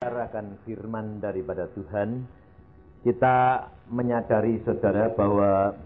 Bicarakan firman daripada Tuhan, kita menyadari saudara bahwa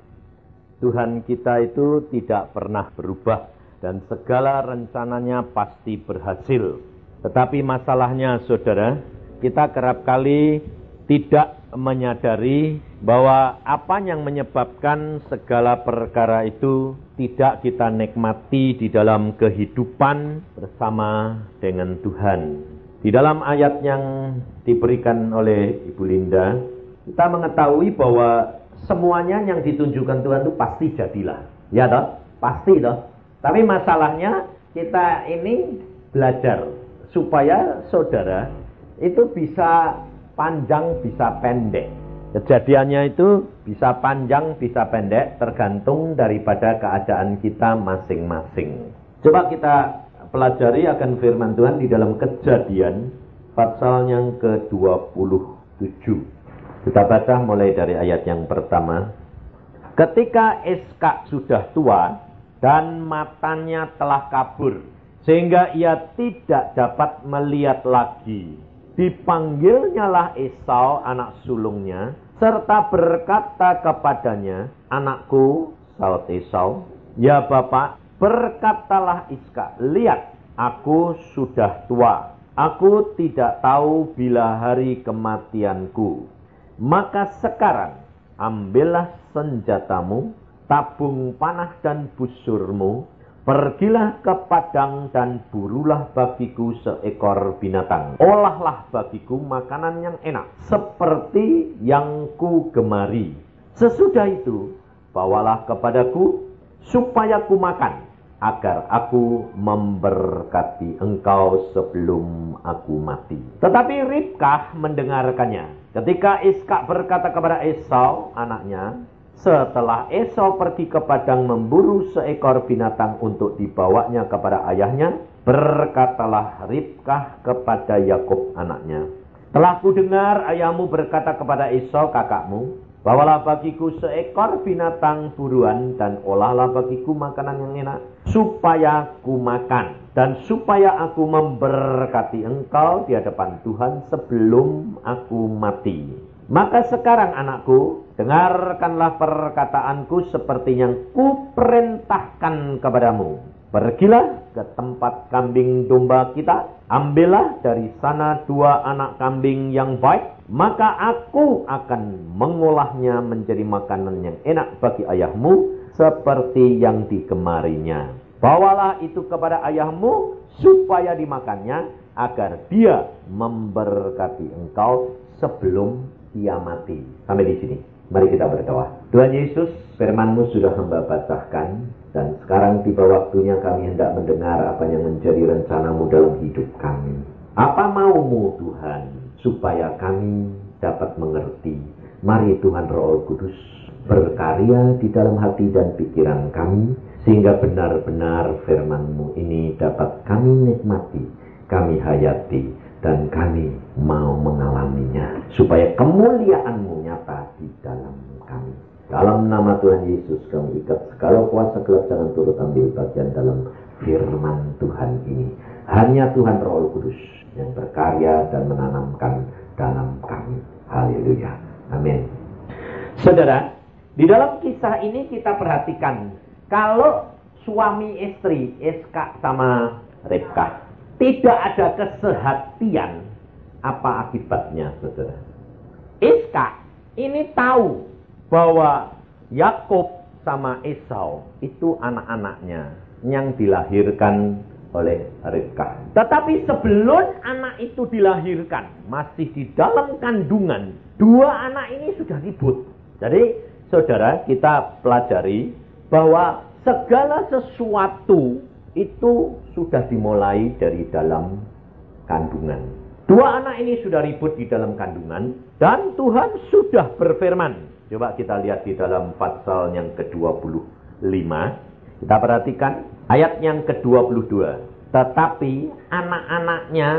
Tuhan kita itu tidak pernah berubah dan segala rencananya pasti berhasil. Tetapi masalahnya saudara, kita kerap kali tidak menyadari bahwa apa yang menyebabkan segala perkara itu tidak kita nikmati di dalam kehidupan bersama dengan Tuhan. Di dalam ayat yang diberikan oleh Ibu Linda, kita mengetahui bahwa semuanya yang ditunjukkan Tuhan itu pasti jadilah. Ya toh? Pasti toh. Tapi masalahnya kita ini belajar supaya saudara itu bisa panjang bisa pendek. Kejadiannya itu bisa panjang bisa pendek tergantung daripada keadaan kita masing-masing. Coba kita pelajari akan firman Tuhan di dalam kejadian pasal yang ke-27. Kita baca mulai dari ayat yang pertama. Ketika Eska sudah tua dan matanya telah kabur, sehingga ia tidak dapat melihat lagi. Dipanggilnyalah Esau anak sulungnya, serta berkata kepadanya, Anakku, saut Esau, Ya Bapak, Berkatalah Iska, lihat, aku sudah tua. Aku tidak tahu bila hari kematianku. Maka sekarang, ambillah senjatamu, tabung panah dan busurmu, pergilah ke padang dan burulah bagiku seekor binatang. Olahlah bagiku makanan yang enak, seperti yang ku gemari. Sesudah itu, bawalah kepadaku supaya ku makan agar aku memberkati engkau sebelum aku mati. Tetapi Ribkah mendengarkannya. Ketika Iskak berkata kepada Esau, anaknya, setelah Esau pergi ke padang memburu seekor binatang untuk dibawanya kepada ayahnya, berkatalah Ribkah kepada Yakub anaknya, telah ku dengar ayahmu berkata kepada Esau kakakmu, Bawalah bagiku seekor binatang buruan dan olahlah bagiku makanan yang enak supaya ku makan dan supaya aku memberkati engkau di hadapan Tuhan sebelum aku mati. Maka sekarang anakku, dengarkanlah perkataanku seperti yang ku perintahkan kepadamu. Pergilah ke tempat kambing domba kita, ambillah dari sana dua anak kambing yang baik maka aku akan mengolahnya menjadi makanan yang enak bagi ayahmu seperti yang digemarinya. Bawalah itu kepada ayahmu supaya dimakannya agar dia memberkati engkau sebelum dia mati. Sampai di sini. Mari kita berdoa. Tuhan Yesus, firmanmu sudah hamba bacakan dan sekarang tiba waktunya kami hendak mendengar apa yang menjadi rencanamu dalam hidup kami. Apa maumu Tuhan? Supaya kami dapat mengerti. Mari Tuhan Roh Kudus berkarya di dalam hati dan pikiran kami, sehingga benar-benar firman-Mu ini dapat kami nikmati, kami hayati, dan kami mau mengalaminya, supaya kemuliaan-Mu nyata di dalam kami. Dalam nama Tuhan Yesus kami ikat segala kuasa gelap jangan turut ambil bagian dalam firman Tuhan ini. Hanya Tuhan Roh Kudus yang berkarya dan menanamkan dalam kami. Haleluya. Amin. Saudara, di dalam kisah ini kita perhatikan kalau suami istri Iska sama Rebka tidak ada kesehatian, apa akibatnya, saudara? Iska ini tahu bahwa Yakub sama Esau itu anak-anaknya yang dilahirkan oleh Ribka. Tetapi sebelum anak itu dilahirkan, masih di dalam kandungan, dua anak ini sudah ribut. Jadi, saudara, kita pelajari bahwa segala sesuatu itu sudah dimulai dari dalam kandungan. Dua anak ini sudah ribut di dalam kandungan dan Tuhan sudah berfirman. Coba kita lihat di dalam pasal yang ke-25. Kita perhatikan ayat yang ke-22. Tetapi anak-anaknya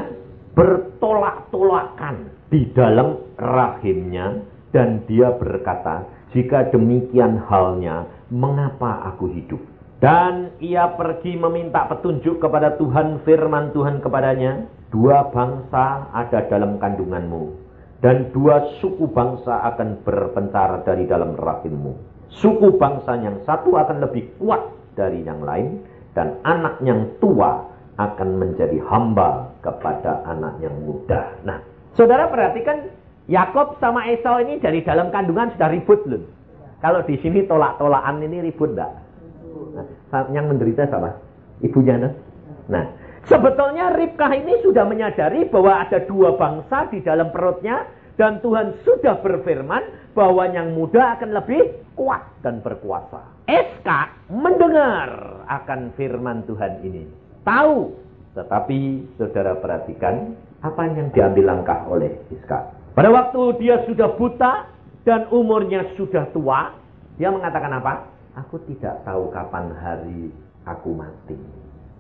bertolak-tolakan di dalam rahimnya dan dia berkata, jika demikian halnya, mengapa aku hidup? Dan ia pergi meminta petunjuk kepada Tuhan, firman Tuhan kepadanya, dua bangsa ada dalam kandunganmu, dan dua suku bangsa akan berpencar dari dalam rahimmu. Suku bangsa yang satu akan lebih kuat dari yang lain, dan anak yang tua akan menjadi hamba kepada anak yang muda. Nah, saudara perhatikan Yakob sama Esau ini dari dalam kandungan sudah ribut loh. Kalau di sini tolak-tolakan ini ribut enggak? Nah, yang menderita sama ibunya nah. Nah, sebetulnya Ribkah ini sudah menyadari bahwa ada dua bangsa di dalam perutnya dan Tuhan sudah berfirman bahwa yang muda akan lebih kuat dan berkuasa. Eska mendengar akan firman Tuhan ini. Tahu, tetapi saudara perhatikan apa yang diambil langkah oleh Iska. Pada waktu dia sudah buta, dan umurnya sudah tua, dia mengatakan apa? Aku tidak tahu kapan hari aku mati.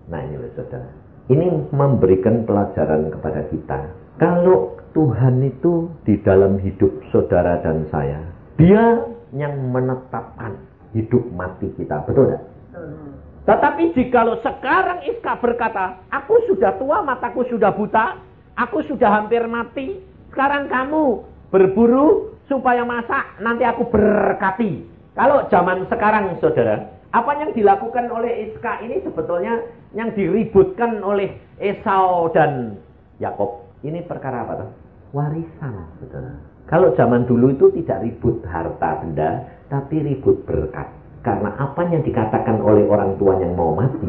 Nah ini saudara. Ini memberikan pelajaran kepada kita. Kalau Tuhan itu di dalam hidup saudara dan saya, dia yang menetapkan hidup mati kita. Betul tidak? Tetapi jikalau sekarang Iska berkata, aku sudah tua, mataku sudah buta, aku sudah hampir mati, sekarang kamu berburu supaya masak nanti aku berkati. Kalau zaman sekarang saudara, apa yang dilakukan oleh Iska ini sebetulnya yang diributkan oleh Esau dan Yakob. Ini perkara apa? Tuh? Warisan, saudara. Kalau zaman dulu itu tidak ribut harta benda, tapi ribut berkat. Karena apa yang dikatakan oleh orang tua yang mau mati,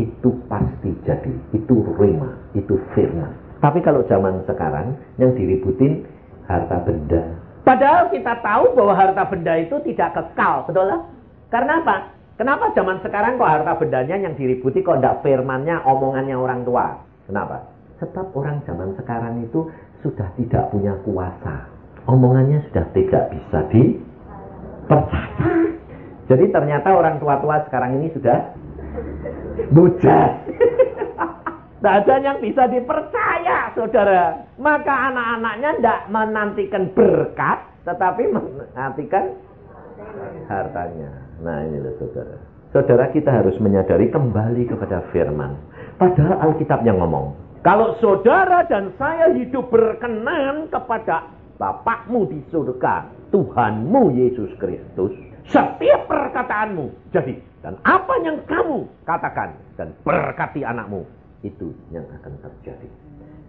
itu pasti jadi. Itu rema, itu firman. Tapi kalau zaman sekarang, yang diributin harta benda, Padahal kita tahu bahwa harta benda itu tidak kekal, betul lah? Karena apa? Kenapa zaman sekarang kok harta bendanya yang diributi kok tidak firmannya, omongannya orang tua? Kenapa? Sebab orang zaman sekarang itu sudah tidak punya kuasa. Omongannya sudah tidak bisa dipercaya. Jadi ternyata orang tua-tua sekarang ini sudah bujat. Tidak ada yang bisa dipercaya, saudara. Maka anak-anaknya tidak menantikan berkat, tetapi menantikan hartanya. Nah ini loh saudara. Saudara kita harus menyadari kembali kepada firman. Padahal Alkitab yang ngomong. Kalau saudara dan saya hidup berkenan kepada Bapakmu di surga, Tuhanmu Yesus Kristus, setiap perkataanmu jadi. Dan apa yang kamu katakan dan berkati anakmu, itu yang akan terjadi.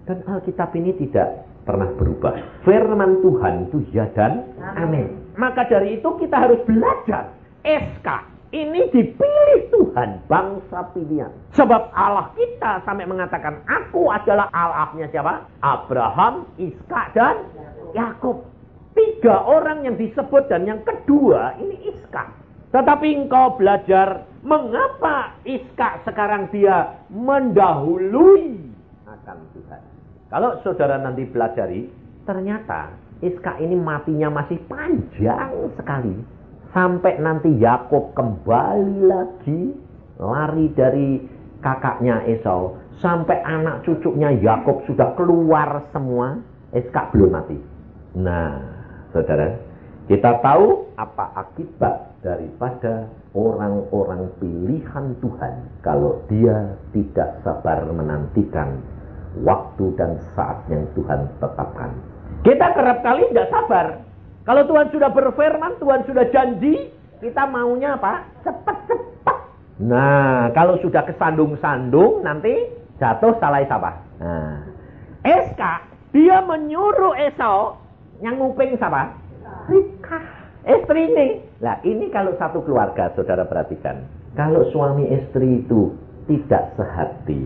Dan Alkitab ini tidak pernah berubah. Firman Tuhan itu ya dan amin. Maka dari itu kita harus belajar. SK ini dipilih Tuhan bangsa pilihan. Sebab Allah kita sampai mengatakan aku adalah Allahnya siapa? Abraham, Iska dan Yakub. Tiga orang yang disebut dan yang kedua ini Iska. Tetapi engkau belajar mengapa Iska sekarang dia mendahului akan Tuhan. Kalau saudara nanti pelajari, ternyata Iska ini matinya masih panjang sekali. Sampai nanti Yakob kembali lagi lari dari kakaknya Esau. Sampai anak cucunya Yakob sudah keluar semua. Iska belum mati. Nah, saudara, kita tahu apa akibat daripada orang-orang pilihan Tuhan kalau dia tidak sabar menantikan waktu dan saat yang Tuhan tetapkan. Kita kerap kali tidak sabar. Kalau Tuhan sudah berfirman, Tuhan sudah janji, kita maunya apa? Cepat-cepat. Nah, kalau sudah kesandung-sandung, nanti jatuh salah siapa? Nah, SK, dia menyuruh Esau, yang nguping siapa? Rika. Istri ini. Nah ini kalau satu keluarga saudara perhatikan. Kalau suami istri itu tidak sehati.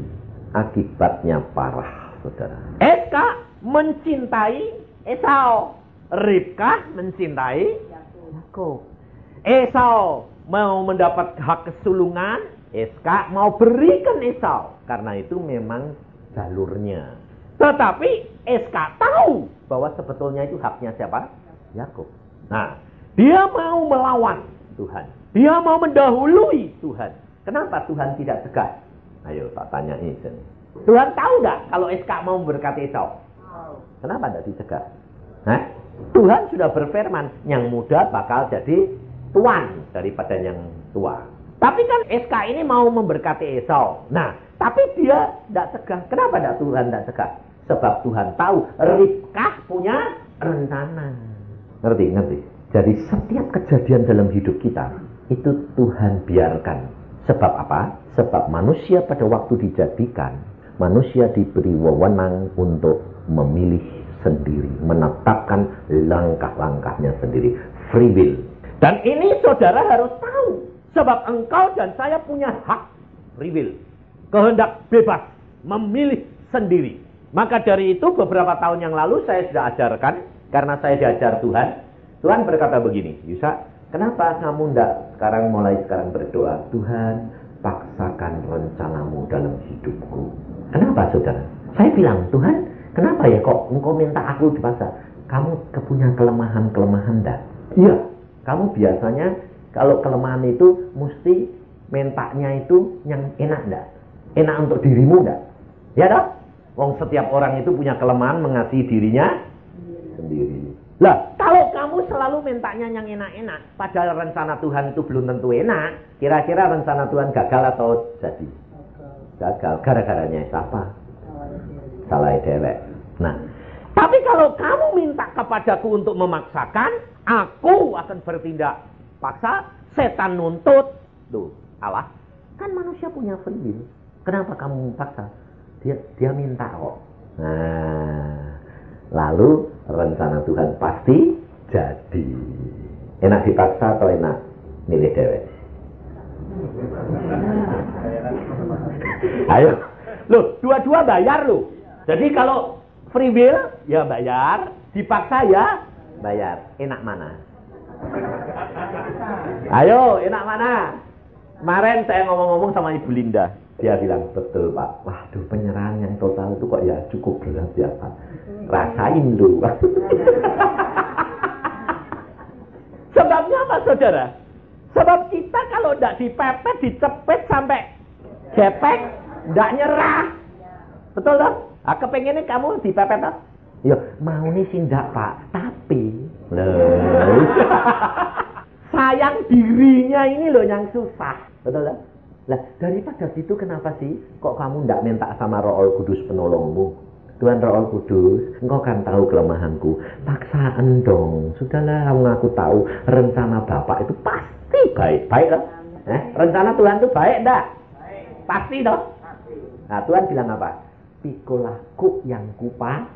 Akibatnya parah saudara. Eka mencintai Esau. Ribkah mencintai Yakob. Esau mau mendapat hak kesulungan. Eska mau berikan Esau. Karena itu memang jalurnya. Tetapi Eska tahu bahwa sebetulnya itu haknya siapa? Yakub. Nah, dia mau melawan Tuhan. Dia mau mendahului Tuhan. Kenapa Tuhan tidak tegas? Ayo tak tanya ini. Tuhan tahu nggak kalau SK mau berkati Esau? Kenapa tidak dicegah? Hah? Tuhan sudah berfirman, yang muda bakal jadi tuan daripada yang tua. Tapi kan SK ini mau memberkati Esau. Nah, Tapi dia tidak cegah. Kenapa tidak Tuhan tidak cegah? Sebab Tuhan tahu Ribkah punya rencana. Ngerti, ngerti. Jadi setiap kejadian dalam hidup kita itu Tuhan biarkan. Sebab apa? Sebab manusia pada waktu dijadikan, manusia diberi wewenang untuk memilih sendiri, menetapkan langkah-langkahnya sendiri. Free will. Dan ini saudara harus tahu. Sebab engkau dan saya punya hak free will kehendak bebas, memilih sendiri. Maka dari itu beberapa tahun yang lalu saya sudah ajarkan, karena saya diajar Tuhan. Tuhan berkata begini, Yusa, kenapa kamu tidak sekarang mulai sekarang berdoa? Tuhan, paksakan rencanamu dalam hidupku. Kenapa saudara? Saya bilang, Tuhan, kenapa ya kok engkau minta aku dipaksa? Kamu kepunya kelemahan-kelemahan enggak? Iya, kamu biasanya kalau kelemahan itu mesti mintanya itu yang enak enggak? enak untuk dirimu enggak? Ya dong? Wong setiap orang itu punya kelemahan mengasihi dirinya sendiri. Lah, kalau kamu selalu mintanya yang enak-enak, padahal rencana Tuhan itu belum tentu enak, kira-kira rencana Tuhan gagal atau jadi? Gagal. Gara-garanya siapa? Salah dewek. Nah, tapi kalau kamu minta kepadaku untuk memaksakan, aku akan bertindak paksa, setan nuntut. Tuh, Allah. Kan manusia punya free will. Kenapa kamu paksa? Dia dia minta kok. Nah, lalu rencana Tuhan pasti jadi. Enak dipaksa atau enak milih dewek? Ayo. Loh, dua-dua bayar loh. Jadi kalau free will ya bayar, dipaksa ya bayar. Enak mana? Ayo, enak mana? Kemarin saya ngomong-ngomong sama Ibu Linda. Dia bilang, betul Pak. Waduh, penyerahan yang total itu kok ya cukup berat ya Pak. Rasain dulu. Sebabnya apa saudara? Sebab kita kalau tidak dipepet, dicepet sampai gepek, tidak nyerah. Betul dong? Nah, kepengennya kamu dipepet tak? Ya, mau nih sih enggak Pak. Tapi, loh. sayang dirinya ini loh yang susah. Betul dong? Lah daripada situ kenapa sih kok kamu tidak minta sama Roh Kudus penolongmu? Tuhan Roh Kudus, engkau kan tahu kelemahanku. Paksaan dong. Sudahlah, kamu aku tahu rencana Bapak itu pasti baik. Baik kan? Eh, rencana Tuhan itu baik enggak? Pasti dong. Nah, Tuhan bilang apa? Pikulaku yang kupa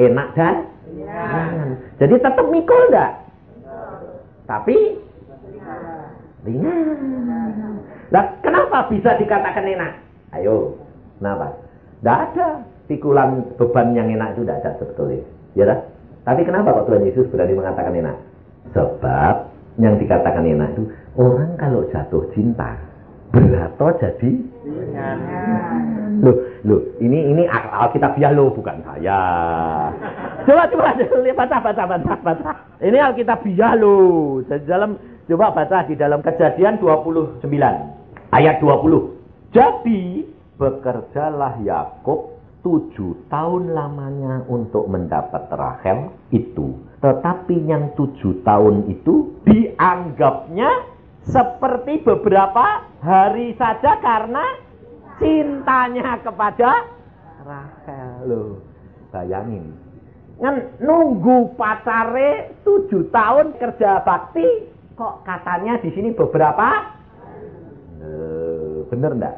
enak dan ringan. Jadi tetap mikul enggak? Tapi ringan. Nah, kenapa bisa dikatakan enak? Ayo, kenapa? Tidak ada pikulan beban yang enak itu tidak ada sebetulnya. Ya kan? Tapi kenapa kok Tuhan Yesus berani mengatakan enak? Sebab yang dikatakan enak itu orang kalau jatuh cinta berat jadi Loh, loh, ini ini Alkitabiah lo bukan saya. Coba coba baca baca baca baca. Ini Alkitabiah lo. Dalam coba baca di dalam Kejadian 29 ayat 20. Jadi bekerjalah Yakub tujuh tahun lamanya untuk mendapat Rahel itu. Tetapi yang tujuh tahun itu dianggapnya seperti beberapa hari saja karena cintanya kepada Rahel loh. Bayangin. Kan nunggu pacare tujuh tahun kerja bakti kok katanya di sini beberapa e, bener enggak?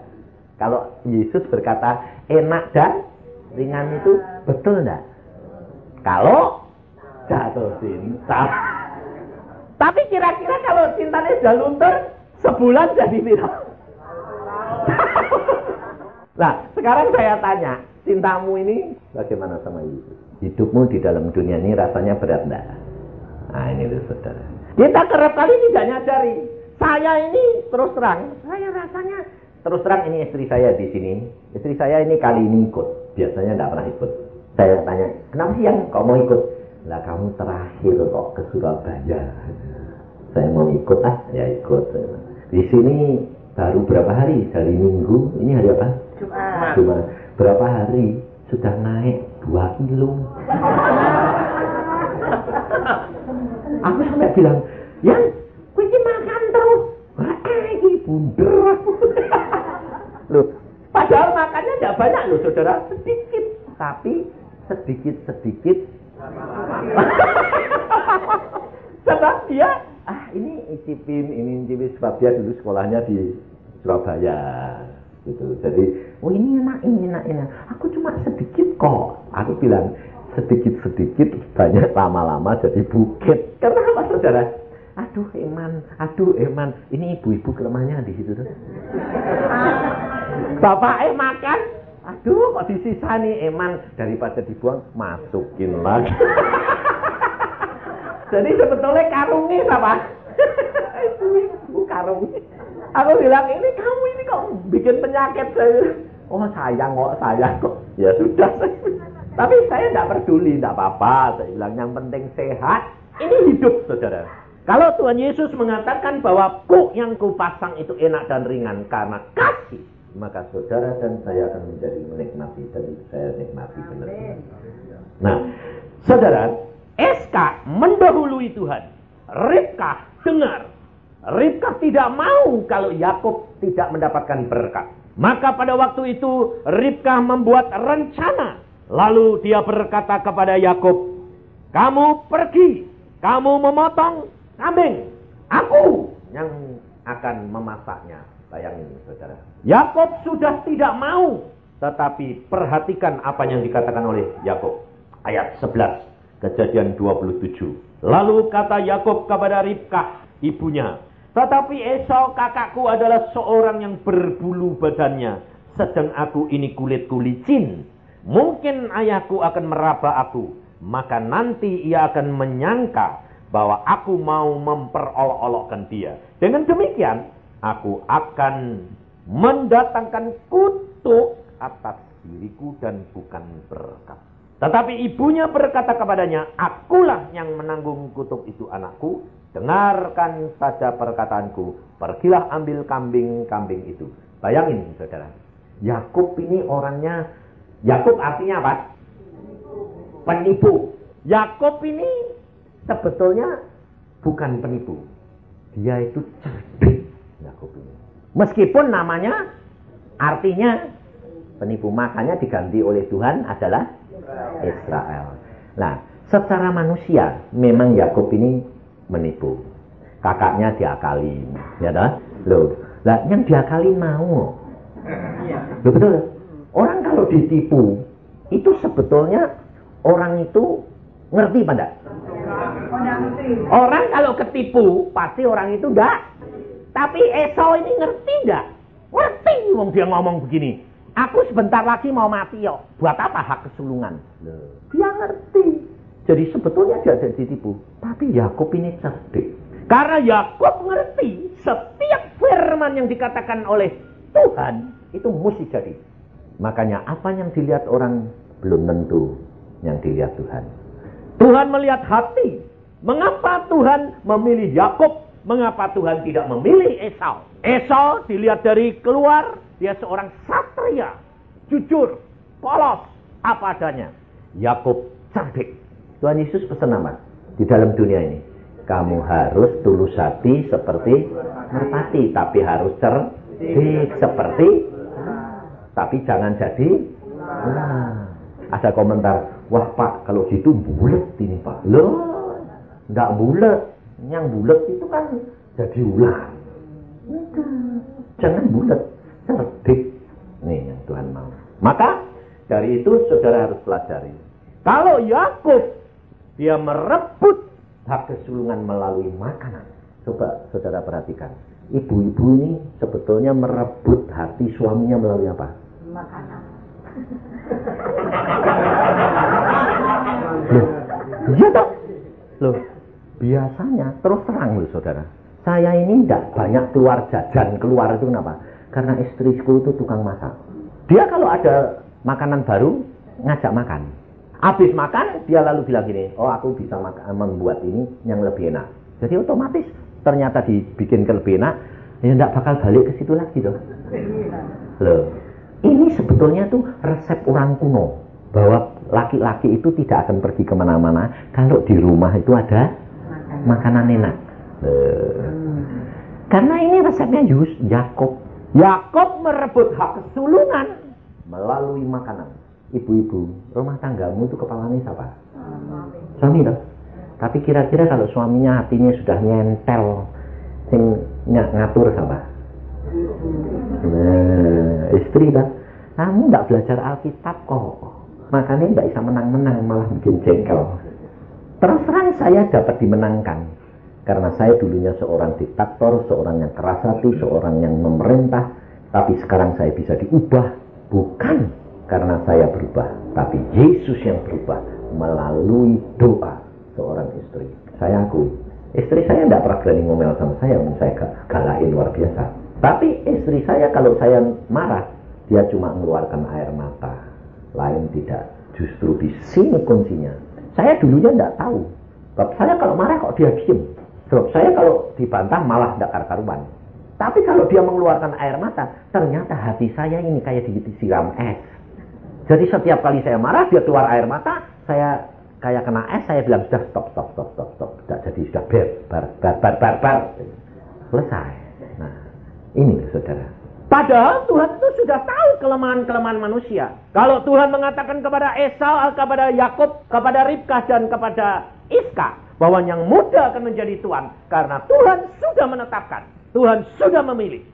Kalau Yesus berkata enak dan ringan itu betul enggak? Kalau jatuh cinta. Tapi kira-kira kalau cintanya sudah luntur sebulan jadi viral. Nah, sekarang saya tanya, cintamu ini bagaimana sama Yesus? Hidupmu di dalam dunia ini rasanya berat enggak? Nah, ini loh saudara. Kita kerap kali tidak nyadari. Saya ini terus terang, saya rasanya terus terang ini istri saya di sini. Istri saya ini kali ini ikut. Biasanya tidak pernah ikut. Saya tanya, kenapa sih yang kau mau ikut? Lah kamu terakhir kok ke Surabaya. Saya mau ikut ah, ya ikut. Di sini baru berapa hari? Hari Minggu. Ini hari apa? Jumat. Jumat. Berapa hari sudah naik 2 kilo. Aku sampai bilang, yang makan terus. Wah, ini bundar. Loh, pada banyak loh saudara, sedikit. Tapi sedikit-sedikit. sebab dia, ah ini incipin, ini incipin. Sebab dia dulu sekolahnya di Surabaya. Gitu. Jadi, oh ini enak, ini enak, enak. Aku cuma sedikit kok. Aku bilang, sedikit-sedikit banyak lama-lama jadi bukit. Karena apa saudara? Aduh Eman, aduh Eman. Ini ibu-ibu kelemahannya di situ tuh. Bapak eh makan, aduh kok disisa nih Eman daripada dibuang masukin lagi. Jadi sebetulnya karungnya apa? ibu karung. Aku bilang ini kamu ini kok bikin penyakit saya. Oh sayang kok sayang kok. Ya sudah. Tapi saya tidak peduli, tidak apa-apa. Saya bilang yang penting sehat. Ini hidup saudara. Kalau Tuhan Yesus mengatakan bahwa kuk yang kupasang itu enak dan ringan karena kasih, maka saudara dan saya akan menjadi menikmati dan saya nikmati benar. Nah, saudara, SK mendahului Tuhan. Ribkah dengar. Ribkah tidak mau kalau Yakub tidak mendapatkan berkat. Maka pada waktu itu Ribkah membuat rencana. Lalu dia berkata kepada Yakub, "Kamu pergi, kamu memotong kambing. Aku yang akan memasaknya. Bayangin saudara. Yakob sudah tidak mau. Tetapi perhatikan apa yang dikatakan oleh Yakob. Ayat 11. Kejadian 27. Lalu kata Yakob kepada Ribkah, ibunya. Tetapi Esau kakakku adalah seorang yang berbulu badannya. Sedang aku ini kulitku licin. Mungkin ayahku akan meraba aku. Maka nanti ia akan menyangka bahwa aku mau memperolok-olokkan dia. Dengan demikian, aku akan mendatangkan kutuk atas diriku dan bukan berkat. Tetapi ibunya berkata kepadanya, akulah yang menanggung kutuk itu anakku, dengarkan saja perkataanku, pergilah ambil kambing-kambing itu. Bayangin saudara, Yakub ini orangnya, Yakub artinya apa? Penipu. Yakub ini sebetulnya bukan penipu. Dia itu cerdik Yakub ini. Meskipun namanya artinya penipu, makanya diganti oleh Tuhan adalah Israel. Nah, secara manusia memang Yakub ini menipu. Kakaknya diakali, ya dah? Loh, lah yang diakali mau. Loh, betul. Orang kalau ditipu itu sebetulnya orang itu ngerti pada Orang kalau ketipu, pasti orang itu enggak. Tapi Esau ini ngerti enggak? Ngerti wong dia ngomong begini. Aku sebentar lagi mau mati yo. Buat apa hak kesulungan? Dia ngerti. Jadi sebetulnya dia jadi ditipu. Tapi Yakub ini cerdik. Karena Yakub ngerti setiap firman yang dikatakan oleh Tuhan itu mesti jadi. Makanya apa yang dilihat orang belum tentu yang dilihat Tuhan. Tuhan melihat hati. Mengapa Tuhan memilih Yakub? Mengapa Tuhan tidak memilih Esau? Esau dilihat dari keluar, dia seorang satria, jujur, polos, apa adanya. Yakub cerdik. Tuhan Yesus pesan apa? Di dalam dunia ini. Kamu harus tulus hati seperti merpati, tapi harus cerdik seperti tapi jangan jadi nah, ada komentar Wah pak, kalau gitu bulat ini pak. Loh, nggak bulat. Yang bulat itu kan jadi ular. Jangan bulat, cerdik. Nih yang Tuhan mau. Maka dari itu saudara harus pelajari. Kalau Yakub dia merebut hak kesulungan melalui makanan. Coba saudara perhatikan. Ibu-ibu ini sebetulnya merebut hati suaminya melalui apa? Makanan. Loh, iya toh? Loh, biasanya terus terang loh saudara. Saya ini tidak banyak keluar jajan, keluar itu kenapa? Karena istriku itu tukang masak. Dia kalau ada makanan baru, ngajak makan. Habis makan, dia lalu bilang gini, oh aku bisa membuat ini yang lebih enak. Jadi otomatis ternyata dibikin ke lebih enak, ya tidak bakal balik ke situ lagi dong. Loh, ini sebetulnya tuh resep orang kuno bahwa laki-laki itu tidak akan pergi ke mana-mana kalau di rumah itu ada makanan enak. Hmm. Karena ini resepnya Yus Yakob. Yakob merebut hak kesulungan melalui makanan. Ibu-ibu, rumah tanggamu itu kepalanya siapa? Suami toh. Tapi kira-kira kalau suaminya hatinya sudah nyentel, sing ngatur sama. Nah, istri kan, kamu nggak belajar Alkitab kok. Makanya nggak bisa menang-menang, malah bikin jengkel. Terus terang saya dapat dimenangkan. Karena saya dulunya seorang diktator, seorang yang keras hati, seorang yang memerintah. Tapi sekarang saya bisa diubah. Bukan karena saya berubah, tapi Yesus yang berubah melalui doa seorang istri. Saya akui, istri saya tidak pernah berani ngomel sama saya, saya galain luar biasa. Tapi istri saya kalau saya marah, dia cuma mengeluarkan air mata. Lain tidak. Justru di sini kuncinya. Saya dulunya tidak tahu. Sebab saya kalau marah kok dia diem. Sebab saya kalau dibantah malah tidak karuan. Tapi kalau dia mengeluarkan air mata, ternyata hati saya ini kayak disiram es. Jadi setiap kali saya marah, dia keluar air mata, saya kayak kena es, saya bilang sudah stop, stop, stop, stop, stop. Sudah jadi sudah ber, bar, bar, bar, bar, bar. Selesai. Nah, ini saudara. Padahal Tuhan itu sudah tahu kelemahan-kelemahan manusia. Kalau Tuhan mengatakan kepada Esau, kepada Yakub, kepada Ribkah dan kepada Iska bahwa yang muda akan menjadi tuan karena Tuhan sudah menetapkan, Tuhan sudah memilih.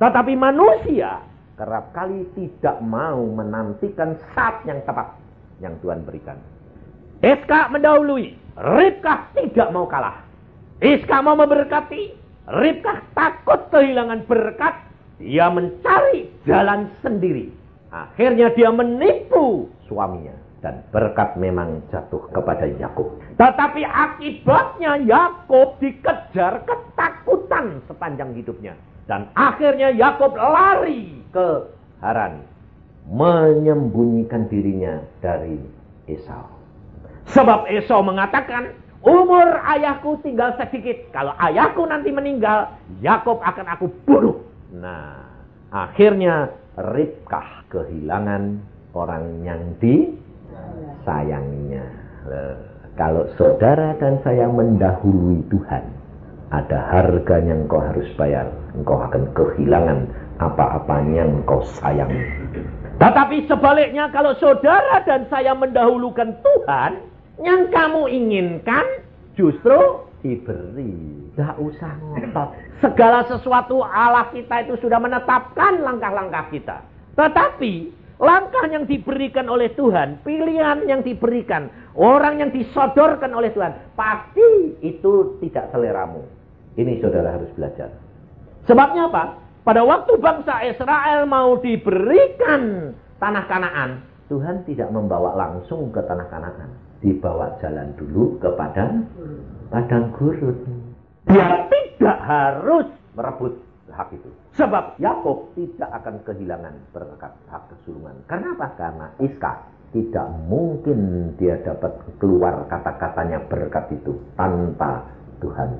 Tetapi manusia kerap kali tidak mau menantikan saat yang tepat yang Tuhan berikan. Iska mendahului, Ribkah tidak mau kalah. Iska mau memberkati, Ribkah takut kehilangan berkat, dia mencari jalan sendiri. Akhirnya dia menipu suaminya. Dan berkat memang jatuh kepada Yakub. Tetapi akibatnya Yakub dikejar ketakutan sepanjang hidupnya. Dan akhirnya Yakub lari ke Haran. Menyembunyikan dirinya dari Esau. Sebab Esau mengatakan, umur ayahku tinggal sedikit. Kalau ayahku nanti meninggal, Yakub akan aku bunuh. Nah, akhirnya Ribkah kehilangan orang yang disayanginya. Kalau saudara dan saya mendahului Tuhan, ada harga yang kau harus bayar. Engkau akan kehilangan apa-apa yang kau sayangi. Tetapi sebaliknya kalau saudara dan saya mendahulukan Tuhan, yang kamu inginkan justru diberi. Tidak usah ngotot. Segala sesuatu Allah kita itu sudah menetapkan langkah-langkah kita. Tetapi langkah yang diberikan oleh Tuhan, pilihan yang diberikan, orang yang disodorkan oleh Tuhan, pasti itu tidak seleramu. Ini saudara harus belajar. Sebabnya apa? Pada waktu bangsa Israel mau diberikan tanah Kanaan, Tuhan tidak membawa langsung ke tanah Kanaan. Dibawa jalan dulu kepada padang gurun. Dia tidak harus merebut hak itu. Sebab Yakob tidak akan kehilangan berkat hak kesulungan. Karena apa? Karena Iska tidak mungkin dia dapat keluar kata-katanya berkat itu tanpa Tuhan.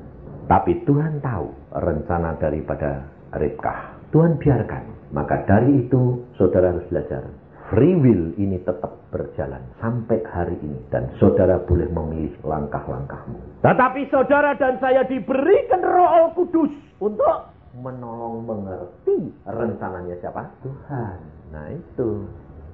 Tapi Tuhan tahu rencana daripada Ribkah. Tuhan biarkan. Maka dari itu saudara harus belajar free will ini tetap berjalan sampai hari ini dan saudara boleh memilih langkah-langkahmu. Tetapi saudara dan saya diberikan Roh Kudus untuk menolong mengerti rencananya siapa? Tuhan. Nah itu.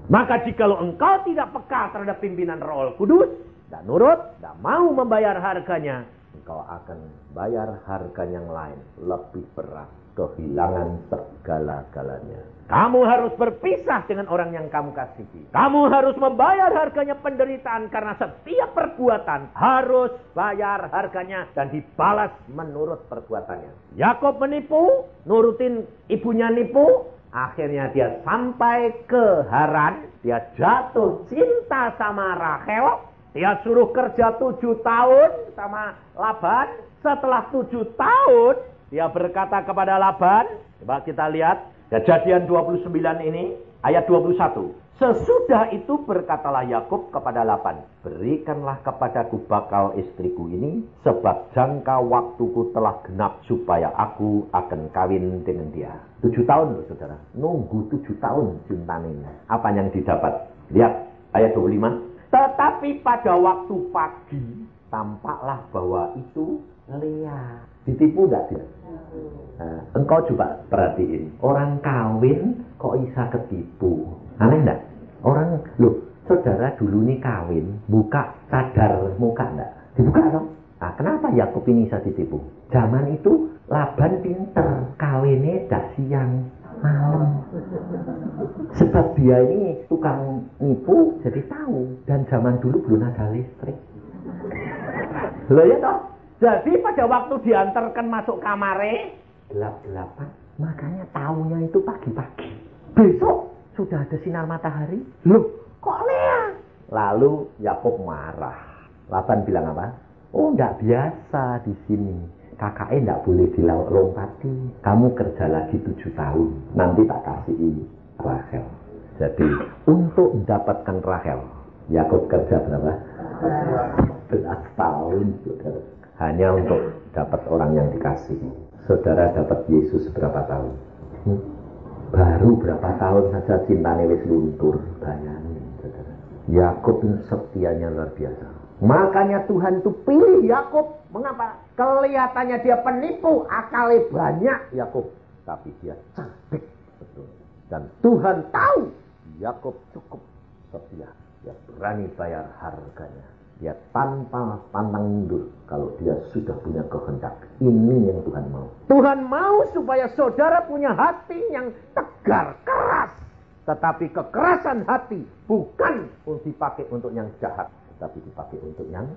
Maka jikalau engkau tidak peka terhadap pimpinan Roh Kudus dan nurut, dan mau membayar harganya, engkau akan bayar harga yang lain lebih berat, kehilangan segala-galanya. Kamu harus berpisah dengan orang yang kamu kasihi. Kamu harus membayar harganya penderitaan karena setiap perbuatan harus bayar harganya dan dibalas menurut perbuatannya. Yakob menipu, nurutin ibunya nipu, akhirnya dia sampai ke Haran, dia jatuh cinta sama Rachel, dia suruh kerja tujuh tahun sama Laban. Setelah tujuh tahun, dia berkata kepada Laban, coba kita lihat Kejadian 29 ini ayat 21. Sesudah itu berkatalah Yakub kepada Laban, berikanlah kepadaku bakal istriku ini, sebab jangka waktuku telah genap supaya aku akan kawin dengan dia. Tujuh tahun loh saudara, nunggu tujuh tahun cintanin. Apa yang didapat? Lihat ayat 25. Tetapi pada waktu pagi, tampaklah bahwa itu Lea. Ditipu enggak dia? Nah, engkau coba perhatiin, orang kawin kok bisa ketipu. Aneh enggak? Orang, loh, saudara dulu nih kawin, buka sadar muka enggak? Dibuka dong. Nah, kenapa Yakub ini bisa ditipu? Zaman itu Laban pinter, kawinnya dak siang malam. Sebab dia ini tukang nipu jadi tahu dan zaman dulu belum ada listrik. Loh ya toh? Jadi pada waktu diantarkan masuk kamare gelap-gelapan, makanya tahunya itu pagi-pagi. Besok sudah ada sinar matahari. Loh, kok Lea? Lalu Yakob marah. Laban bilang apa? Oh, enggak biasa di sini kakaknya tidak boleh dilompati. Kamu kerja lagi tujuh tahun, nanti tak kasih Rahel. Jadi untuk mendapatkan Rahel, Yakub kerja berapa? Belas tahun, saudara. Hanya untuk dapat orang yang dikasih. Saudara dapat Yesus berapa tahun? Hmm? Baru berapa tahun saja cintanya wis luntur. Bayangin, saudara. Yakub setianya luar biasa. Makanya Tuhan itu pilih Yakub. Mengapa? Kelihatannya dia penipu, akalnya banyak Yakub, tapi dia cerdik betul. Dan Tuhan tahu Yakub cukup setia. Dia berani bayar harganya. Dia tanpa pantang mundur kalau dia sudah punya kehendak. Ini yang Tuhan mau. Tuhan mau supaya saudara punya hati yang tegar, keras. Tetapi kekerasan hati bukan untuk dipakai untuk yang jahat tapi dipakai untuk yang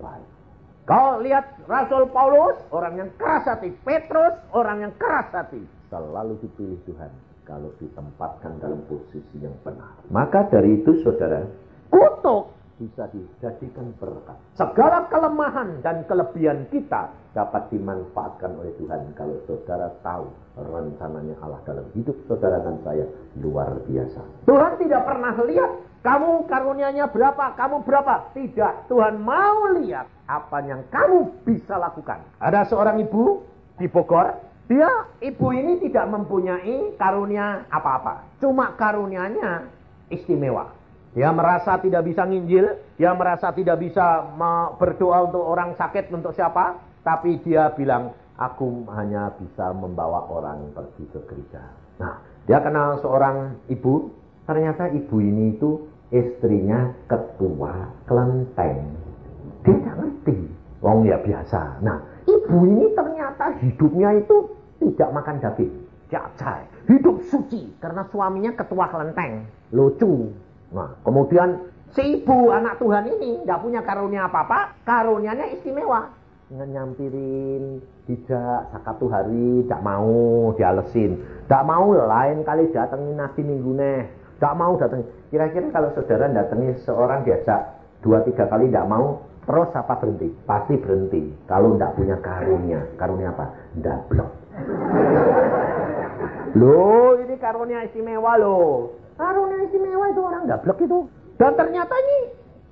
baik. Kau lihat Rasul Paulus, orang yang keras hati. Petrus, orang yang keras hati. Selalu dipilih Tuhan kalau ditempatkan dalam posisi yang benar. Maka dari itu saudara, kutuk bisa dijadikan berkat. Segala kelemahan dan kelebihan kita dapat dimanfaatkan oleh Tuhan kalau saudara tahu rencananya Allah dalam hidup saudara dan saya luar biasa. Tuhan tidak pernah lihat kamu karunianya berapa? Kamu berapa? Tidak. Tuhan mau lihat apa yang kamu bisa lakukan. Ada seorang ibu di Bogor. Dia, ibu ini tidak mempunyai karunia apa-apa. Cuma karunianya istimewa. Dia merasa tidak bisa nginjil. Dia merasa tidak bisa berdoa untuk orang sakit, untuk siapa. Tapi dia bilang, aku hanya bisa membawa orang pergi ke gereja. Nah, dia kenal seorang ibu. Ternyata ibu ini itu istrinya ketua kelenteng. Dia tidak ngerti. Wong ya biasa. Nah, ibu ini ternyata hidupnya itu tidak makan daging. Cacai. Hidup suci. Karena suaminya ketua kelenteng. Lucu. Nah, kemudian si ibu anak Tuhan ini tidak punya karunia apa-apa. Karunianya istimewa. Dengan nyampirin tidak satu hari tidak mau dialesin. Tidak mau lain kali datengin nasi minggu nih Tak mau datang. Kira-kira kalau saudara datangi seorang diajak dua tiga kali tidak mau, terus apa berhenti? Pasti berhenti. Kalau tidak punya karunia, karunia apa? blok. loh, ini karunia istimewa loh. Karunia istimewa itu orang blok itu. Dan ternyata ini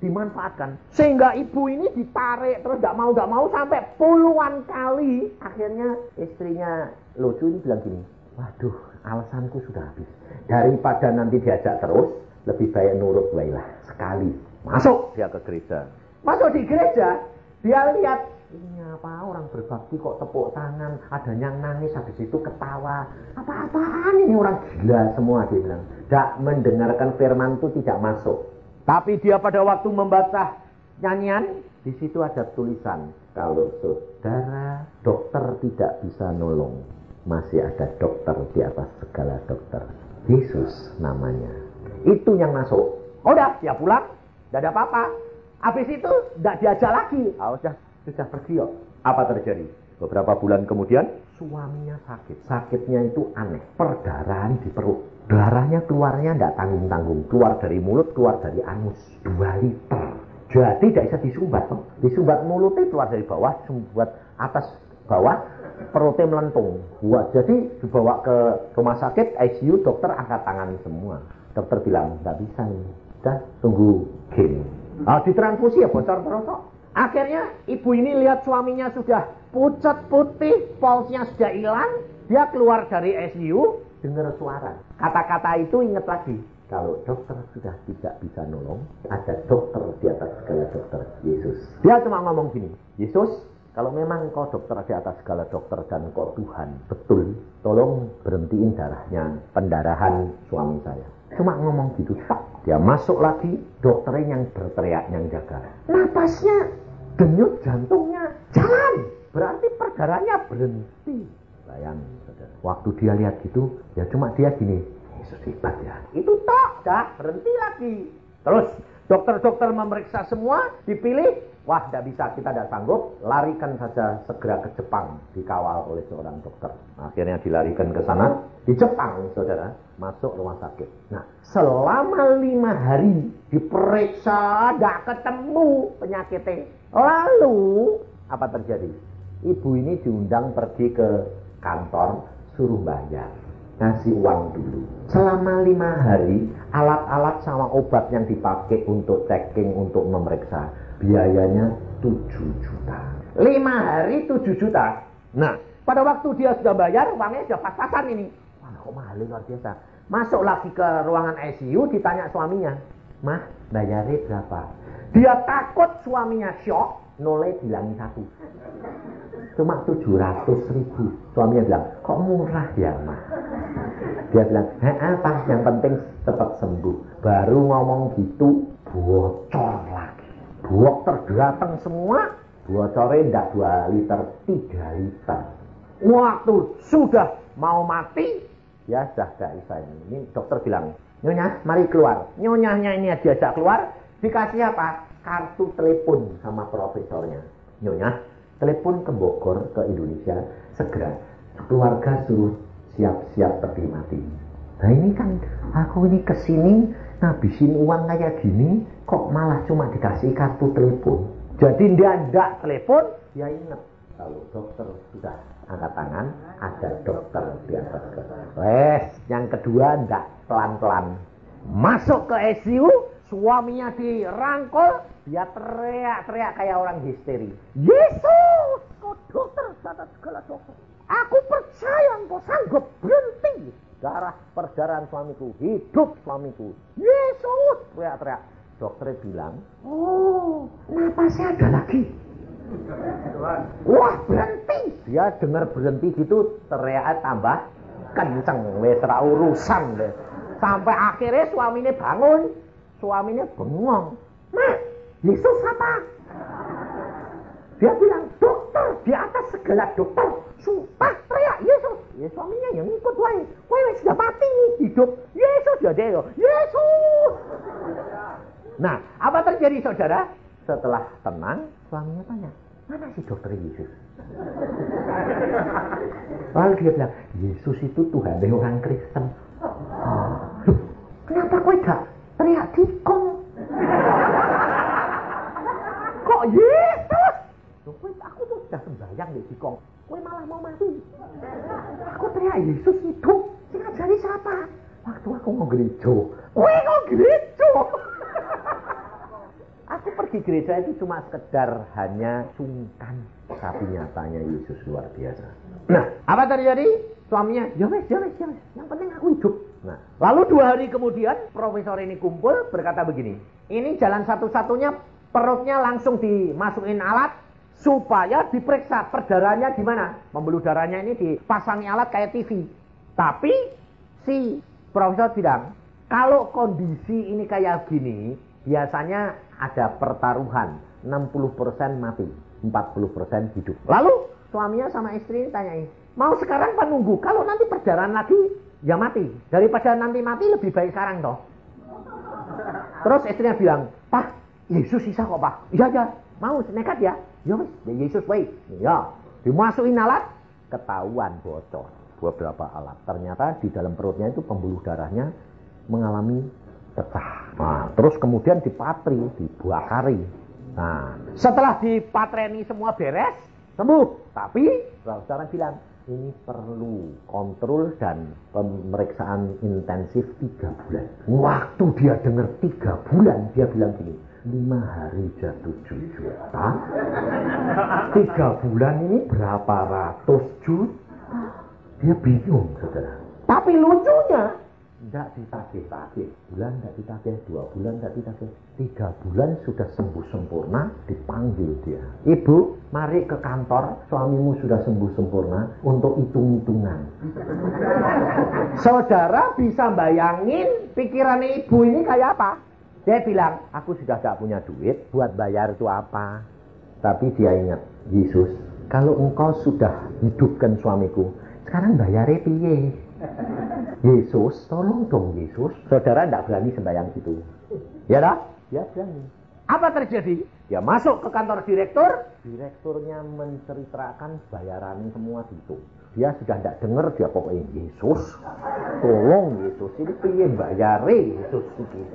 dimanfaatkan. Sehingga ibu ini ditarik terus tidak mau tidak mau sampai puluhan kali. Akhirnya istrinya lucu ini bilang gini, waduh alasanku sudah habis. Daripada nanti diajak terus, lebih baik nurut wailah sekali. Masuk dia ke gereja. Masuk di gereja, dia lihat ini apa orang berbakti kok tepuk tangan, ada yang nangis habis itu ketawa. Apa-apaan ini orang gila semua dia bilang. Tidak mendengarkan firman itu tidak masuk. Tapi dia pada waktu membaca nyanyian, di situ ada tulisan, kalau saudara dokter tidak bisa nolong, masih ada dokter di atas segala dokter. Yesus namanya. Itu yang masuk. Oh, udah, dia pulang. Tidak ada apa-apa. Habis itu tidak diajak lagi. Oh, sudah pergi yuk. Apa terjadi? Beberapa bulan kemudian, suaminya sakit. Sakitnya itu aneh. Perdarahan di perut. Darahnya keluarnya tidak tanggung-tanggung. Keluar dari mulut, keluar dari anus. Dua liter. Jadi tidak bisa disumbat. Disumbat mulutnya keluar dari bawah, sumbat atas bawah, perutnya melentung. Wah, jadi dibawa ke rumah sakit, ICU, dokter angkat tangan semua. Dokter bilang, nggak bisa nih. Udah, tunggu game. Ah, ditransfusi ya bocor terus. Akhirnya ibu ini lihat suaminya sudah pucat putih, pulsnya sudah hilang. Dia keluar dari ICU, dengar suara. Kata-kata itu ingat lagi. Kalau dokter sudah tidak bisa nolong, ada dokter di atas segala dokter, Yesus. Dia cuma ngomong gini, Yesus, kalau memang kau dokter di atas segala dokter dan kau Tuhan, betul, tolong berhentiin darahnya, pendarahan suami saya. Cuma ngomong gitu, tak. Dia masuk lagi, dokternya yang berteriak, yang jaga. Napasnya, denyut jantungnya, jalan. Berarti perdarahannya berhenti. Bayang, saudara. Waktu dia lihat gitu, ya cuma dia gini, Yesus hebat ya. Itu tak, dah berhenti lagi. Terus dokter-dokter memeriksa semua, dipilih, Wah, tidak bisa, kita tidak sanggup. Larikan saja segera ke Jepang, dikawal oleh seorang dokter. Akhirnya dilarikan ke sana, di Jepang, saudara, masuk rumah sakit. Nah, selama lima hari diperiksa, tidak ketemu penyakitnya. Lalu, apa terjadi? Ibu ini diundang pergi ke kantor, suruh bayar. Ngasih uang dulu. Selama lima hari, alat-alat sama obat yang dipakai untuk checking, untuk memeriksa, biayanya 7 juta. 5 hari 7 juta. Nah, pada waktu dia sudah bayar, uangnya sudah pas-pasan ini. Wah, kok mahal luar biasa. Masuk lagi ke ruangan ICU, ditanya suaminya. Mah, bayarnya berapa? Dia takut suaminya shock, nolnya bilang satu. Cuma 700 ribu. Suaminya bilang, kok murah ya mah? Dia bilang, apa, yang penting tetap sembuh. Baru ngomong gitu, bocor lagi. Dokter datang semua, bocornya tidak 2 liter, 3 liter. Waktu sudah mau mati, ya sudah gak bisa ini. Ini dokter bilang, Nyonya, mari keluar. Nyonyanya ini diajak keluar, dikasih apa? Kartu telepon sama profesornya. Nyonya, telepon ke Bogor, ke Indonesia, segera. Keluarga suruh siap-siap pergi mati. Nah ini kan, aku ini ke sini ngabisin uang kayak gini, kok malah cuma dikasih kartu telepon. Jadi dia ndak telepon, ya ingat. Kalau dokter sudah angkat tangan, ada dokter di atas Wes, yang kedua ndak pelan-pelan. Masuk ke ICU, suaminya dirangkul, dia teriak-teriak kayak orang histeri. Yesus, kok dokter, segala dokter. Aku percaya engkau sanggup berhenti darah perdarahan suamiku, hidup suamiku. Yesus, teriak-teriak. Dokter bilang, oh, napasnya ada lagi. Wah, berhenti. Dia dengar berhenti gitu, teriak tambah kenceng. Wes urusan deh. Sampai akhirnya suaminya bangun. Suaminya bengong. Mah, Yesus apa? Dia bilang, dokter, di atas segala dokter. Sumpah, teriak, Yesus. Ya suaminya yang ikut, wae. Wae sudah mati, hidup. Yesus ya dia. Yesus. Nah, apa terjadi saudara? Setelah tenang, suaminya tanya, mana si dokter Yesus? Lalu dia bilang, Yesus itu Tuhan dari orang Kristen. Kenapa kau tidak teriak tikung? Kok Yesus? Loh, aku tuh sudah sembahyang di tikung. Kue malah mau mati. Aku teriak Yesus itu. Sing ngajari siapa? Waktu aku mau gereja. Kue mau gereja. aku pergi gereja itu cuma sekedar hanya sungkan. Tapi nyatanya Yesus luar biasa. Nah, apa terjadi? Suaminya, ya wes, ya wes, ya wes. Yang penting aku hidup. Nah, lalu dua hari kemudian profesor ini kumpul berkata begini. Ini jalan satu-satunya perutnya langsung dimasukin alat supaya diperiksa perdarahannya di mana. Membelu darahnya ini dipasangi alat kayak TV. Tapi si profesor bilang, kalau kondisi ini kayak gini, biasanya ada pertaruhan. 60% mati, 40% hidup. Lalu suaminya sama istri tanyain, mau sekarang apa nunggu? Kalau nanti perdarahan lagi, ya mati. Daripada nanti mati lebih baik sekarang toh. Terus istrinya bilang, Pak, Yesus sisa kok Pak. Iya, iya. Mau nekat ya? Ya Yesus wae. Ya, dimasukin alat, ketahuan bocor beberapa alat. Ternyata di dalam perutnya itu pembuluh darahnya mengalami pecah. Nah, terus kemudian dipatri, dibakari. Nah, setelah dipatreni semua beres, sembuh. Tapi saudara bilang, ini perlu kontrol dan pemeriksaan intensif tiga bulan. Waktu dia dengar tiga bulan, dia bilang gini, lima hari jatuh juta. Tiga bulan ini berapa ratus juta. Dia bingung, saudara. Tapi lucunya, Tidak ditagih-tagih. Bulan tidak ditagih, dua bulan tidak ditagih. Tiga bulan sudah sembuh sempurna, dipanggil dia. Ibu, mari ke kantor, suamimu sudah sembuh sempurna untuk hitung-hitungan. Saudara bisa bayangin pikiran ibu ini kayak apa? Dia bilang, aku sudah gak punya duit buat bayar itu apa. Tapi dia ingat, Yesus, kalau engkau sudah hidupkan suamiku, sekarang bayarnya piye? Yesus, tolong dong Yesus. Saudara tidak berani sembahyang gitu. Ya dah? Ya berani. Apa terjadi? Dia masuk ke kantor direktur. Direkturnya menceritakan bayaran semua itu. Dia sudah tidak dengar dia pokoknya Yesus. Tolong Yesus. Ini pengen bayari Yesus.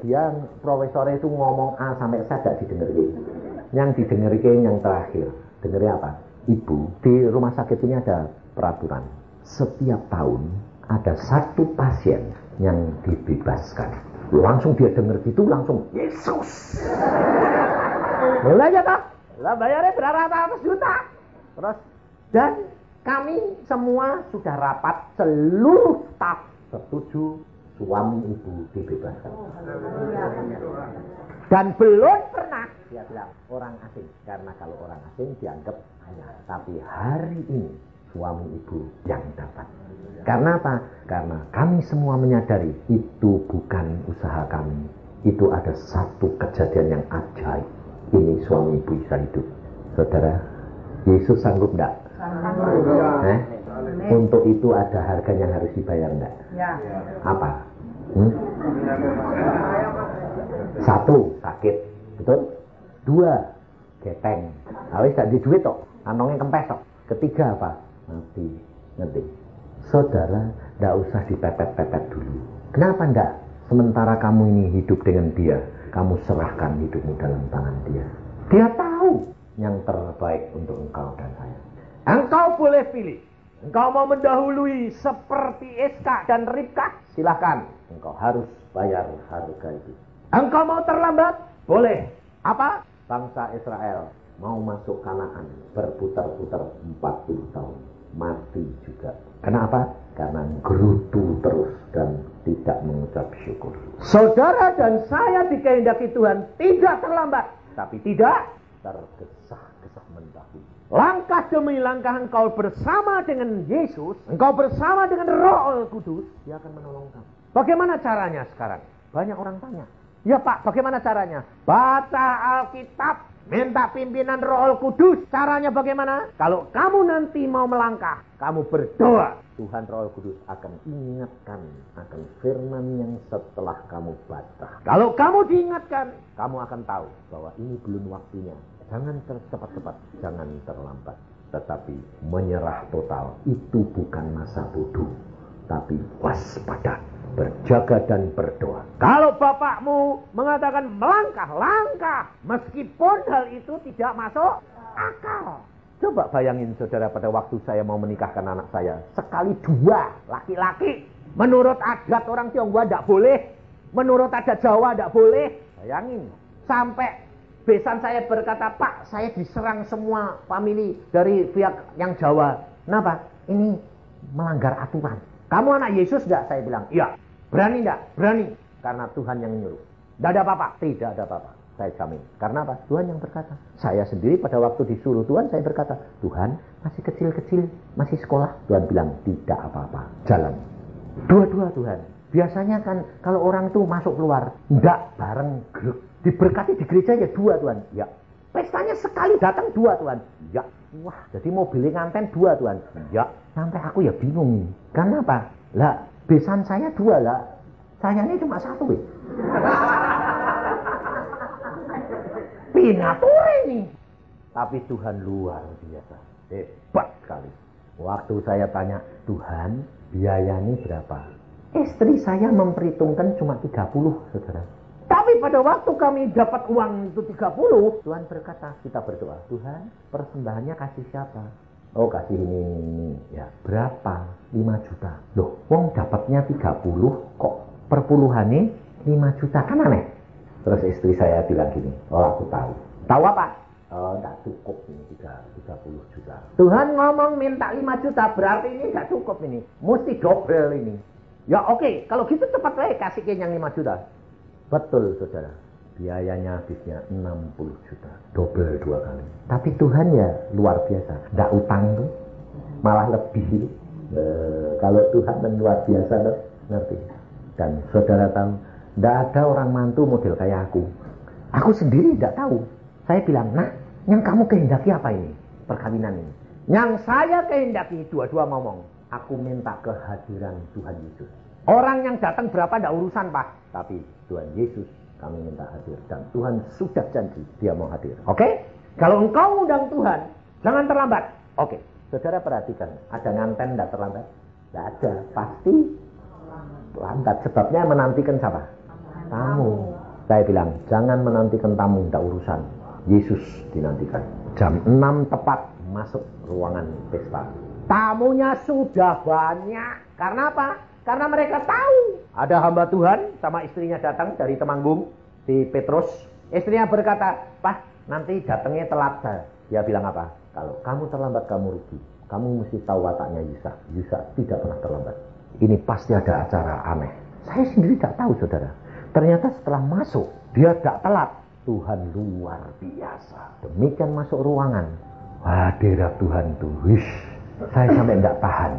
Dia profesor itu ngomong A sampai Z tidak didengerin. Yang didengerin yang terakhir. Dengerin apa? Ibu, di rumah sakit ini ada peraturan. Setiap tahun ada satu pasien yang dibebaskan Langsung dia dengar gitu, langsung Yesus. Mulai ya tak? Lah bayarnya berapa ratus juta. Terus dan kami semua sudah rapat seluruh staf setuju suami ibu dibebaskan. Dan belum pernah dia bilang orang asing karena kalau orang asing dianggap hanya tapi hari ini suami ibu yang dapat. Karena apa? Karena kami semua menyadari itu bukan usaha kami. Itu ada satu kejadian yang ajaib. Ini suami ibu bisa hidup. Saudara, Yesus sanggup enggak? Eh? Untuk itu ada harganya yang harus dibayar enggak? Ya. Apa? Hmm? Satu, sakit. Betul? Dua, geteng. Awis gak di duit kok. Anongnya kempes. Ketiga apa? Mati. Ngerti? saudara tidak usah dipepet-pepet dulu. Kenapa tidak? Sementara kamu ini hidup dengan dia, kamu serahkan hidupmu dalam tangan dia. Dia tahu yang terbaik untuk engkau dan saya. Engkau boleh pilih. Engkau mau mendahului seperti Eska dan Ribka? Silahkan. Engkau harus bayar harga itu. Engkau mau terlambat? Boleh. Apa? Bangsa Israel mau masuk Kanaan berputar-putar 40 tahun. Mati juga Kenapa? Karena gerutu terus dan tidak mengucap syukur. Saudara dan saya dikehendaki Tuhan tidak terlambat, tapi tidak mendahului. Langkah demi langkah engkau bersama dengan Yesus, engkau bersama dengan Roh Kudus, dia akan menolong kamu. Bagaimana caranya sekarang? Banyak orang tanya. Ya Pak, bagaimana caranya? Baca Alkitab, Minta pimpinan roh kudus. Caranya bagaimana? Kalau kamu nanti mau melangkah, kamu berdoa. Tuhan roh kudus akan ingatkan akan firman yang setelah kamu baca. Kalau kamu diingatkan, kamu akan tahu bahwa ini belum waktunya. Jangan tercepat-cepat, jangan terlambat. Tetapi menyerah total itu bukan masa bodoh. Tapi waspada berjaga dan berdoa. Kalau bapakmu mengatakan melangkah, langkah, meskipun hal itu tidak masuk akal. Coba bayangin saudara pada waktu saya mau menikahkan anak saya. Sekali dua laki-laki. Menurut adat orang Tionghoa tidak boleh. Menurut adat Jawa tidak boleh. Bayangin. Sampai besan saya berkata, Pak saya diserang semua family dari pihak yang Jawa. Kenapa? Ini melanggar aturan. Kamu anak Yesus tidak? Saya bilang, iya. Berani enggak? Berani. Karena Tuhan yang nyuruh. Tidak ada apa-apa. Tidak ada apa-apa. Saya jamin. Karena apa? Tuhan yang berkata. Saya sendiri pada waktu disuruh Tuhan, saya berkata, Tuhan masih kecil-kecil, masih sekolah. Tuhan bilang, tidak apa-apa. Jalan. Dua-dua Tuhan. Biasanya kan kalau orang itu masuk keluar, enggak bareng grup. Diberkati di gereja ya dua Tuhan. Ya. Pestanya sekali datang dua Tuhan. Ya. Wah, jadi mau beli nganten dua Tuhan. Ya. Sampai aku ya bingung. Karena apa? Lah, besan saya dua lah. Saya ini cuma satu. Eh. Pinatur ini. Tapi Tuhan luar biasa. Hebat sekali. Waktu saya tanya, Tuhan biayanya berapa? Istri saya memperhitungkan cuma 30, saudara. Tapi pada waktu kami dapat uang itu 30, Tuhan berkata, kita berdoa, Tuhan persembahannya kasih siapa? Oh kasih ini, ini, ini. Ya, berapa? 5 juta. Loh, wong dapatnya 30 kok perpuluhannya 5 juta. Kan aneh. Terus istri saya bilang gini, oh aku tahu. Tahu apa? Oh, enggak cukup ini 30 juta. Tuhan ngomong minta 5 juta, berarti ini enggak cukup ini. Mesti double ini. Ya oke, okay. kalau gitu cepat saya kasihkan yang 5 juta. Betul saudara. Biayanya habisnya 60 juta. Double dua kali. Tapi Tuhan ya luar biasa. Tidak utang tuh. Malah lebih. E, kalau Tuhan dan luar biasa tuh. Ngerti. Dan saudara tahu. Tidak ada orang mantu model kayak aku. Aku sendiri tidak tahu. Saya bilang, nah yang kamu kehendaki apa ini? Perkawinan ini. Yang saya kehendaki dua-dua ngomong Aku minta kehadiran Tuhan Yesus. Orang yang datang berapa tidak urusan Pak. Tapi Tuhan Yesus kami minta hadir. Dan Tuhan sudah janji dia mau hadir. Oke? Okay? Kalau engkau undang Tuhan, jangan terlambat. Oke. Okay. Saudara perhatikan, ada nganten tidak terlambat? Tidak ada. Pasti lambat. Sebabnya menantikan siapa? Tamu. Saya bilang, jangan menantikan tamu, tidak urusan. Yesus dinantikan. Jam 6 tepat masuk ruangan pesta. Tamunya sudah banyak. Karena apa? Karena mereka tahu ada hamba Tuhan sama istrinya datang dari Temanggung di Petrus. Istrinya berkata, Pak, nanti datangnya telat. Dia bilang apa? Kalau kamu terlambat kamu rugi. Kamu mesti tahu wataknya Yusa. Yusa tidak pernah terlambat. Ini pasti ada acara aneh. Saya sendiri tidak tahu saudara. Ternyata setelah masuk, dia tidak telat. Tuhan luar biasa. Demikian masuk ruangan. Hadirat Tuhan tuh. Saya sampai tidak tahan.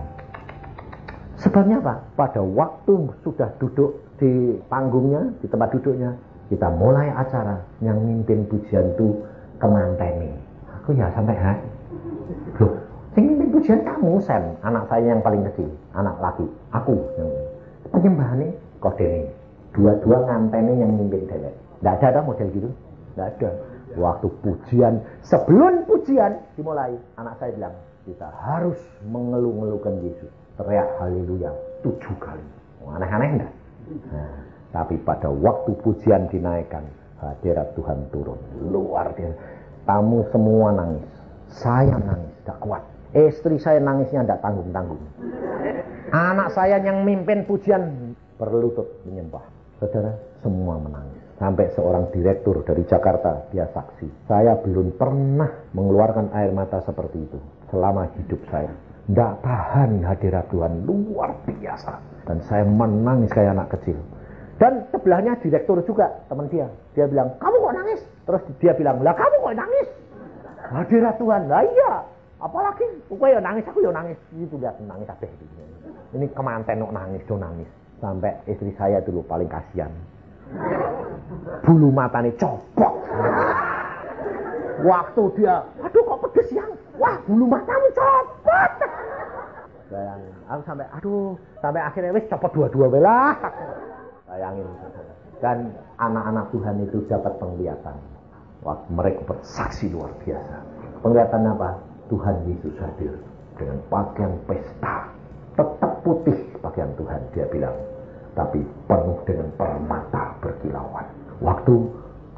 Sebabnya apa? Pada waktu sudah duduk di panggungnya, di tempat duduknya, kita mulai acara yang mimpin pujian itu kemanteni. Aku ya sampai ha? Loh, yang mimpin pujian kamu Sam, anak saya yang paling kecil, anak laki, aku yang penyembahan ini kode ini. Dua-dua nganteni yang mimpin dewek. Tidak ada ada model gitu? Tidak ada. Waktu pujian, sebelum pujian dimulai, anak saya bilang, kita harus mengeluh-ngeluhkan Yesus. Teriak haleluya tujuh kali. Aneh-aneh enggak? Nah, tapi pada waktu pujian dinaikkan, hadirat Tuhan turun. Luar biasa. Tamu semua nangis. Saya nangis, tidak kuat. Istri saya nangisnya tidak tanggung-tanggung. Anak saya yang mimpin pujian berlutut menyembah. Saudara, semua menangis. Sampai seorang direktur dari Jakarta, dia saksi. Saya belum pernah mengeluarkan air mata seperti itu selama hidup saya. Tidak tahan hadirat Tuhan, luar biasa. Dan saya menangis kayak anak kecil. Dan sebelahnya direktur juga, teman dia. Dia bilang, kamu kok nangis? Terus dia bilang, lah kamu kok nangis? Hadirat Tuhan, lah iya. Apalagi, aku ya nangis, aku ya nangis. Itu lihat nangis apa Ini kemanten nangis, do nangis. Sampai istri saya dulu paling kasihan Bulu matanya copot. Waktu dia, aduh kok pedes yang, wah bulu matamu copot. Bayangin, aku sampai, aduh, sampai akhirnya wis copot dua-dua belah. Bayangin. Dan anak-anak Tuhan itu dapat penglihatan. Waktu mereka bersaksi luar biasa. Penglihatan apa? Tuhan Yesus hadir dengan pakaian pesta. Tetap putih pakaian Tuhan, dia bilang tapi penuh dengan permata berkilauan. Waktu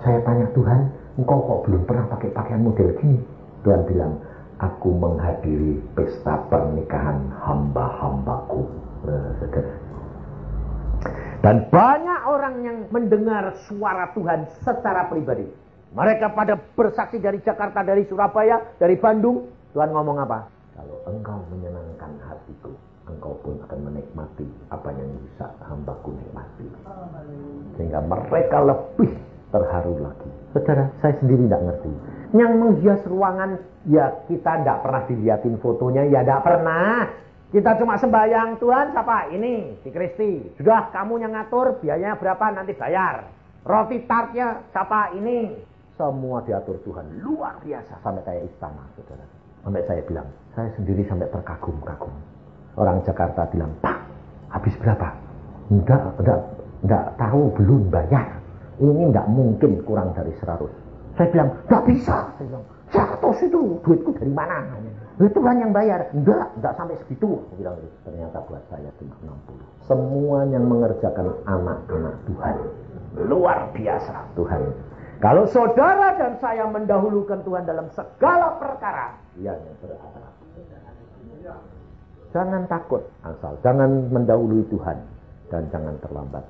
saya tanya Tuhan, engkau kok belum pernah pakai pakaian model gini? Tuhan bilang, aku menghadiri pesta pernikahan hamba-hambaku. Dan banyak orang yang mendengar suara Tuhan secara pribadi. Mereka pada bersaksi dari Jakarta, dari Surabaya, dari Bandung. Tuhan ngomong apa? Kalau engkau menyenangkan hatiku, engkau pun akan menikmati apa yang bisa hambaku nikmati. Sehingga mereka lebih terharu lagi. Saudara, saya sendiri tidak ngerti. Yang menghias ruangan, ya kita tidak pernah dilihatin fotonya, ya tidak pernah. Kita cuma sembahyang, Tuhan siapa? Ini, si Kristi. Sudah kamu yang ngatur, biayanya berapa nanti bayar. Roti tartnya siapa? Ini. Semua diatur Tuhan. Luar biasa. Sampai kayak istana, saudara. Sampai saya bilang, saya sendiri sampai terkagum-kagum. Orang Jakarta bilang, Pak, habis berapa? Enggak, enggak, enggak tahu, belum bayar. Ini enggak mungkin kurang dari 100. Saya bilang, enggak bisa. Saya bilang, 100 itu duitku dari mana? Itu kan yang bayar. Enggak, enggak sampai segitu. Saya bilang, ternyata buat saya cuma 60. Semua yang mengerjakan anak-anak Tuhan. Luar biasa Tuhan. Kalau saudara dan saya mendahulukan Tuhan dalam segala perkara, yang berharap. Jangan takut asal, jangan mendahului Tuhan dan jangan terlambat.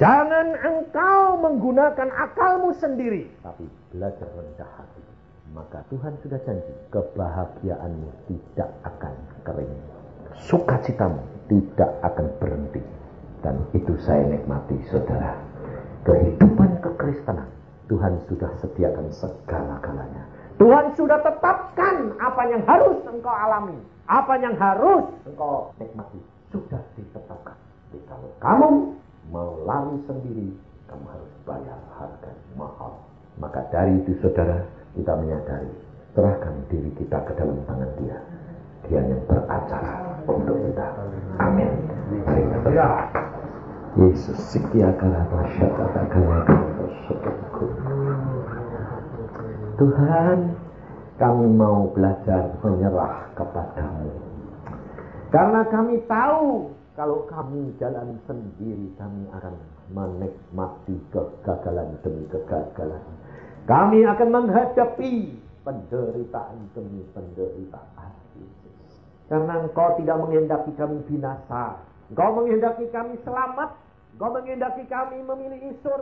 Jangan engkau menggunakan akalmu sendiri, tapi belajar rendah hati. Maka Tuhan sudah janji, kebahagiaanmu tidak akan kering. Sukacitamu tidak akan berhenti. Dan itu saya nikmati saudara. Kehidupan kekristenan. Tuhan sudah sediakan segala-galanya. Tuhan sudah tetapkan apa yang harus engkau alami. Apa yang harus engkau nikmati. Sudah ditetapkan. Jadi kalau kamu mau lari sendiri, kamu harus bayar harga mahal. Maka dari itu saudara, kita menyadari. Serahkan diri kita ke dalam tangan dia. Dia yang beracara untuk kita. Amin. Mari kita. Yesus sekia kala kata kala Tuhan, kami mau belajar menyerah kepadamu. Karena kami tahu kalau kami jalan sendiri kami akan menikmati kegagalan demi kegagalan. Kami akan menghadapi penderitaan demi penderitaan. Karena engkau tidak menghendaki kami binasa. Engkau menghendaki kami selamat. Engkau menghendaki kami memiliki surga.